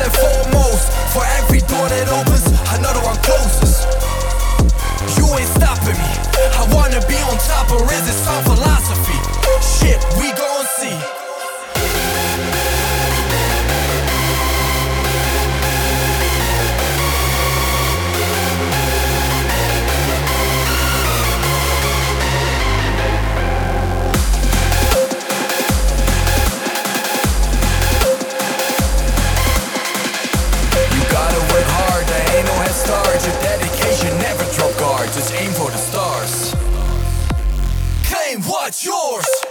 And foremost. For every for the stars. Claim what's yours.